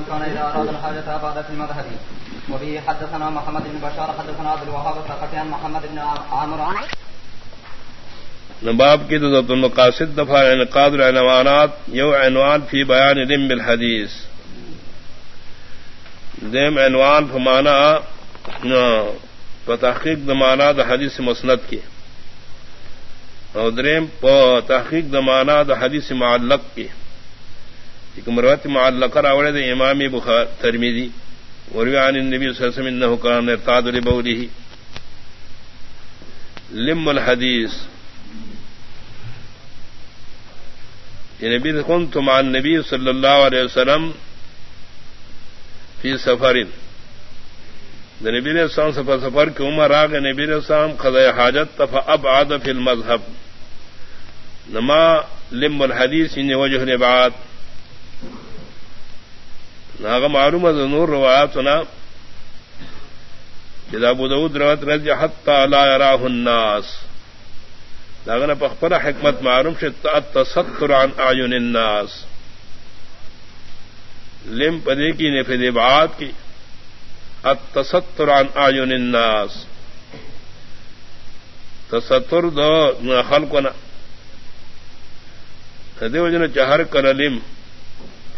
من كان إذا أراد الحاجة أبعد في المذهب وبه حدثنا محمد بن بشار، حدثنا عبد الوهاب الثقفي عن محمد بن عامر. نباب کی دزت المقاصد دفاع انقاد العنوانات، یو عنوان فی بیان دم بالحدیث دیم عنوان فمانا تحقیق دمانا د حدیث مسند کی. اور دریم تحقیق دمانا د حدیث معلق کی مروت معلق راوڑے دے امامی بخار ترمیدی وروان النبی صلی اللہ علیہ وسلم انہو کان ارتاد لبولیہ. لم الحدیث. نبی كنت مع النبي صلى الله عليه وسلم في سفر نبی نے سام سفر سفر کی عمر آگ نبی نے سام خزا حاجت تفا اب آد فی المذہب. نما لم الحدیث ان وجہ نبات ناغ معلوم از نور روایات سنا جدا ابو داود روایت رضی حتی لا يراه الناس. داغنا پخپرا حکمت معروم سے تصر عن اعین الناس. لم پدے کی نفید بات کی التستر عن اعین الناس. تستر دو خلقنا دیو جن چہر کر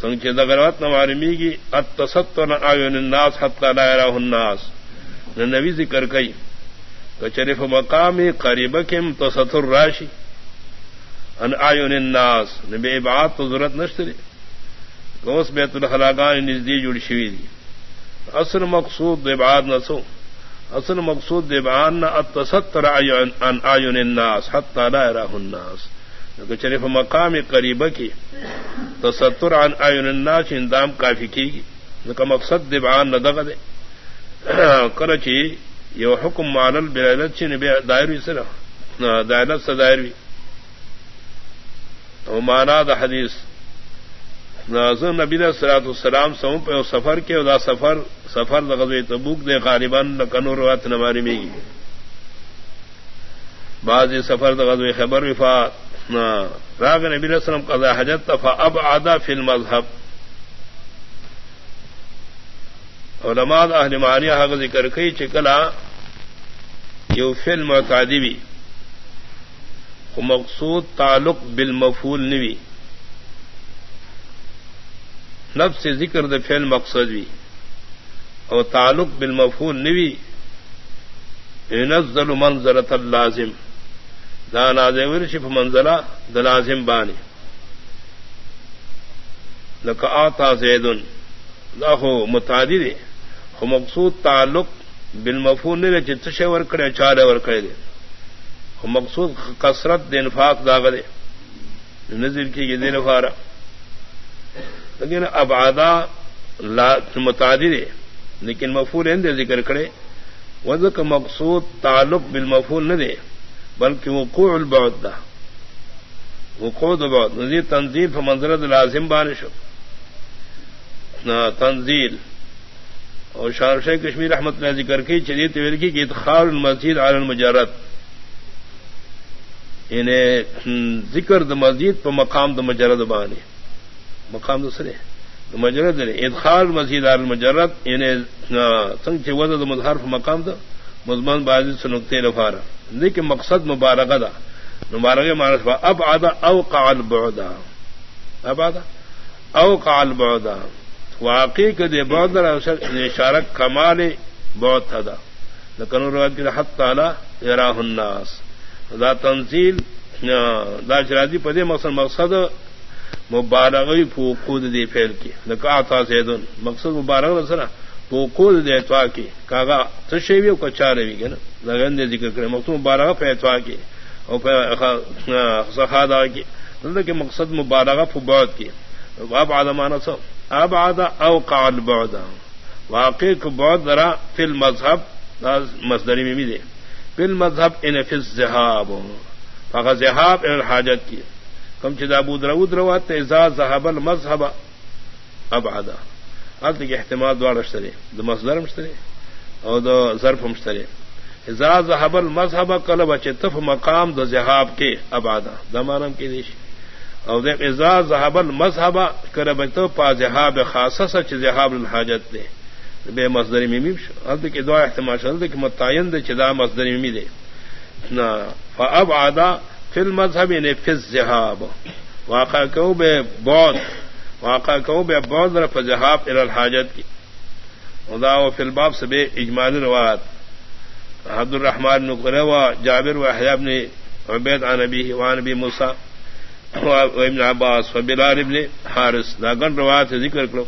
لم سنگ دگروت نمارمی کی التستر عن اعین الناس حتی لا يراه الناس. نہ نبی ذکر کئی. تو شریف مقام قریب کم تو ستر راشی. ان آیون الناس. نبی بات تو ضرورت نشتری. گوس بیت الخلاگان نزدی جڑ شوی دی. اصل مقصود دیباد نسو اصل مقصود دیبان نہ اتستر ان آیون الناس حتی لا راہ الناس. شریف مقام قریب کی تصتر عن آیون الناس اندام کافی کی گی کہ مقصد دیبان نہ دغ دے کرچی یو حکم مانل بلالت چی نبی دائروی سر دائرت سے دائروی او مانا دا حدیث ناظر نبی دا سرات السلام سو پہ سفر کے دا سفر سفر دا غزوی تبوک دے غالبان کنور وات نماری میں بعض سفر دا غزوی خبر وفات راگ نبی علیہ قضا حجت اب آدھا فی المذہب. علماء اہل معنی حق ذکر کئی چکلا یو فل معتادی مقصود تعلق بالمفول نوی. نب سے ذکر د فیل مقصد بھی اور تعلق بالمفول نوی. نزل منظرت اللازم. دا نازم شف منظرہ د لازم بانی لک آتا زیدن دا ہو متعدد مقصود تعلق بل مفون نے چتش ور کرے چار ور کرے دے مقصود کثرت دے انفاق داغ دے نظر کی یہ دین فارا لیکن اب آدھا متعدد ہے لیکن مفول اندے ذکر کرے وز مقصود تعلق بل مفول نہ دے بلکہ وقوع البعد دا. وقوع البعد نظیر تنظیم فمنظرت لازم بانش تنزیل. اور شاہ شیخ کشمیر احمد نے ذکر کی چلیے طویل کی کہ ادخال المسجد عال المجارت انہیں یعنی، ذکر د مسجد پہ مقام د مجرد بانی. مقام دوسرے مجرد ادخال مسجد عال المجرت یعنی، انہیں سنگ وزد مظہر مقام دا مضمن بازی سے نقطے لفارا. لیکن مقصد مبارک دا. مبارک مانس اب آدھا او قال بعدا اب آدھا او قال بعدا واقعی کے دے بہت اشارک کمال بہت تھا لیکن روایت کے حت تعالی راہ الناس. دا تنزیل دا شرادی پدے مقصد مقصد مبارغی فوقود دی پھیل کی. نکا آتا زیدن مقصد مبارغ نسنا فوقود دے اتوا کی کاغا تشیوی او کچا روی گے نا لگن دے ذکر کرے مقصد مبارغ پہ اتوا کی او پہ سخادا کی. مقصد مبارغ فبعد کی. اب آدمانہ سب اب آدھا او قال بعدا واقع کو بہت ذرا فل مذہب مزدری میں بھی دے فل مذہب ان فل ذہاب فقط ذہاب ان حاجت کی. کم چدا بود رو دروا تیزاد ذہاب المذہب اب آدھا اب دیکھ احتماد دوار دو مزدر مشترے اور دو ظرف مشترے اعزاز ذہب المذہب کلب اچ تف مقام دو ذہاب کے اب دمانم کی دیش او دے ازا ذهب المذهب کربتو پا ذهاب خاصه سچ ذهاب الحاجت دے بے مصدر میمی اب کہ دعا احتمال شل دے کہ متعین دے چدا مصدر میمی دے نا، فابعد فی المذهب نے فی الذهاب. واقع کو بے بعد واقع کو بے بعد رف ذهاب الى الحاجت کی۔ خدا و فی الباب سے بے اجمالی روایت۔ عبد الرحمن نقرہ و جابر و حیاب نے عبید عن نبی وعن نبی ابن عباس و بلال ابن حارس دا گن روایت ذکر کرو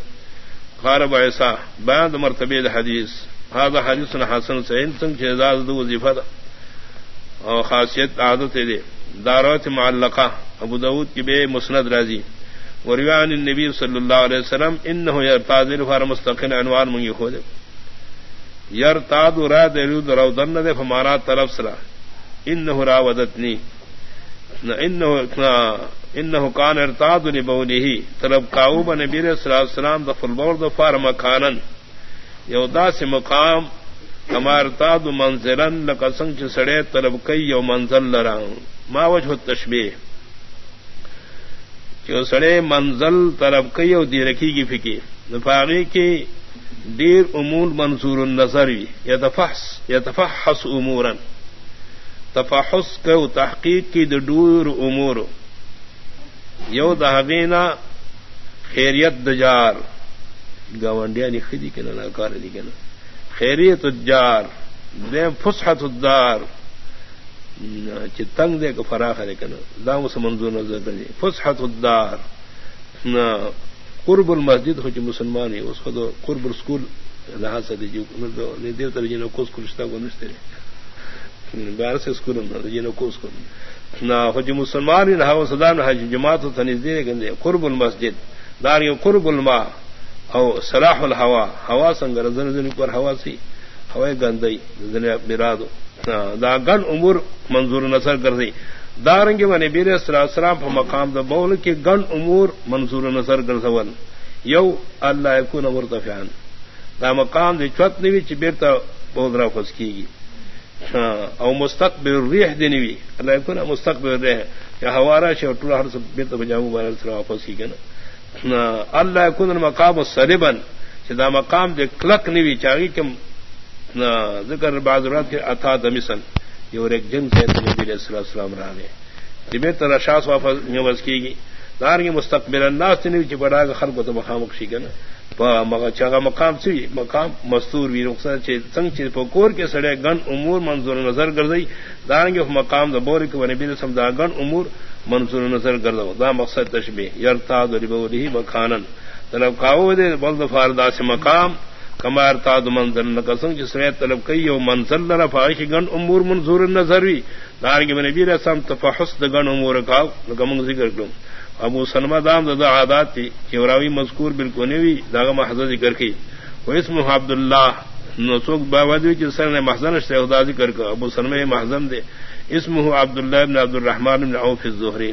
خارب ایسا بیان دا مرتبی حدیث۔ هذا حدیث حسن سین سنگ چیزاز دو وظیفہ دا۔ اور خاصیت عادت دے۔ داروت معلقہ، ابو داود کی بے مسند رازی وروان النبی صلی اللہ علیہ وسلم انہو یرتاد فار مستقن عنوان منگی خود یرتاد را دے رو دن دے فمارا طرف سرا انہو راودتنی. انه انه كان ارتاد لبوله طلب كاوب نبي صلى الله عليه وسلم دفل بور دفار مكانا يودا سے مقام كما ارتاد منزلا لقسم سڑے طلب کئی یو منزل لرا ما وجه التشبيه جو سڑے منزل طلب کئی او دی رکھی کی فکی نفاقی کی دیر امور منظور النظر یتفحص یتفحص امورا تفحص کو تحقیق کی دور امور. یو دہینا خیریت دجار گاونڈیا خدی کے نا کار دی کے نا خیریت الجار. دے فسحت الدار. چتنگ دے کو فراخ دے کے نا دام سے منظور نظر کر فسحت الدار. قرب المسجد ہو جو مسلمان ہے، اس کو تو قرب السکول رہا سے دیو تر جی نے کو رشتہ کو نشتے بار سے اسکول کو. اسکول ہاں، نہ حج مسلمان نہ صدان حج جماعت و تنظیم گندے قرب المسجد. دار قرب الما او صلاح الحوا. ہوا سنگر زن زن پر ہوا سی. ہوائے گندئی زن براد دا گن امور منظور نظر کر دی۔ دارنگ من بیر السلام پر مقام دا بول کے گن امور منظور نظر کر سون یو اللہ یکون مرتفعان دا مقام دی چوت نوی چی بیرتا بول را فس کی گی ہاں، او مستقبل الريح دنوی اللہ یکون مستقبل الريح یا ہوارا شی ټول هر څه بیت بجاو بار سره واپس کیږي ہاں، اللہ یکون المقام السربن چې دا مقام د کلک نیوی چاغي کوم ذکر بعض رات کې اتا دمسن یو رک جن سے نبی علیہ السلام راغی چې به تر شاس واپس نیوز کیږي دارنګ مستقبل الناس نیوی چې بڑا خلق تو مقام ته مخامخ شي کنه چاگا مقام سی؟ مقام مستور بھی رخصت سنگ چیز پکور کے سڑے گن امور منظور نظر کر دئی دارنگے مقام دا بور کے بنے بھی سمدا گن امور منظور نظر کر دو دا مقصد تشبی یرتا دلی مکھانن طلب کاو دے بلد فاردا سے مقام۔ کمار تاد منظر نقسم جس نے طلب کئی او منظر لرا فائش گن امور منظور نظر بھی دارنگے بنے بھی رسم تفحص دا گن امور کاو لگم ذکر کروں ابو سلم دام ددا عادات تھی، چوراوی مذکور بالکل نہیں داغ محض ذکر کی۔ وہ اسم عبد اللہ نسوک باوجود کی سر نے محضن سے خدا ذکر کر ابو سلم محضن دے۔ اسم عبد اللہ ابن عبد الرحمان ابن عوف الزہری۔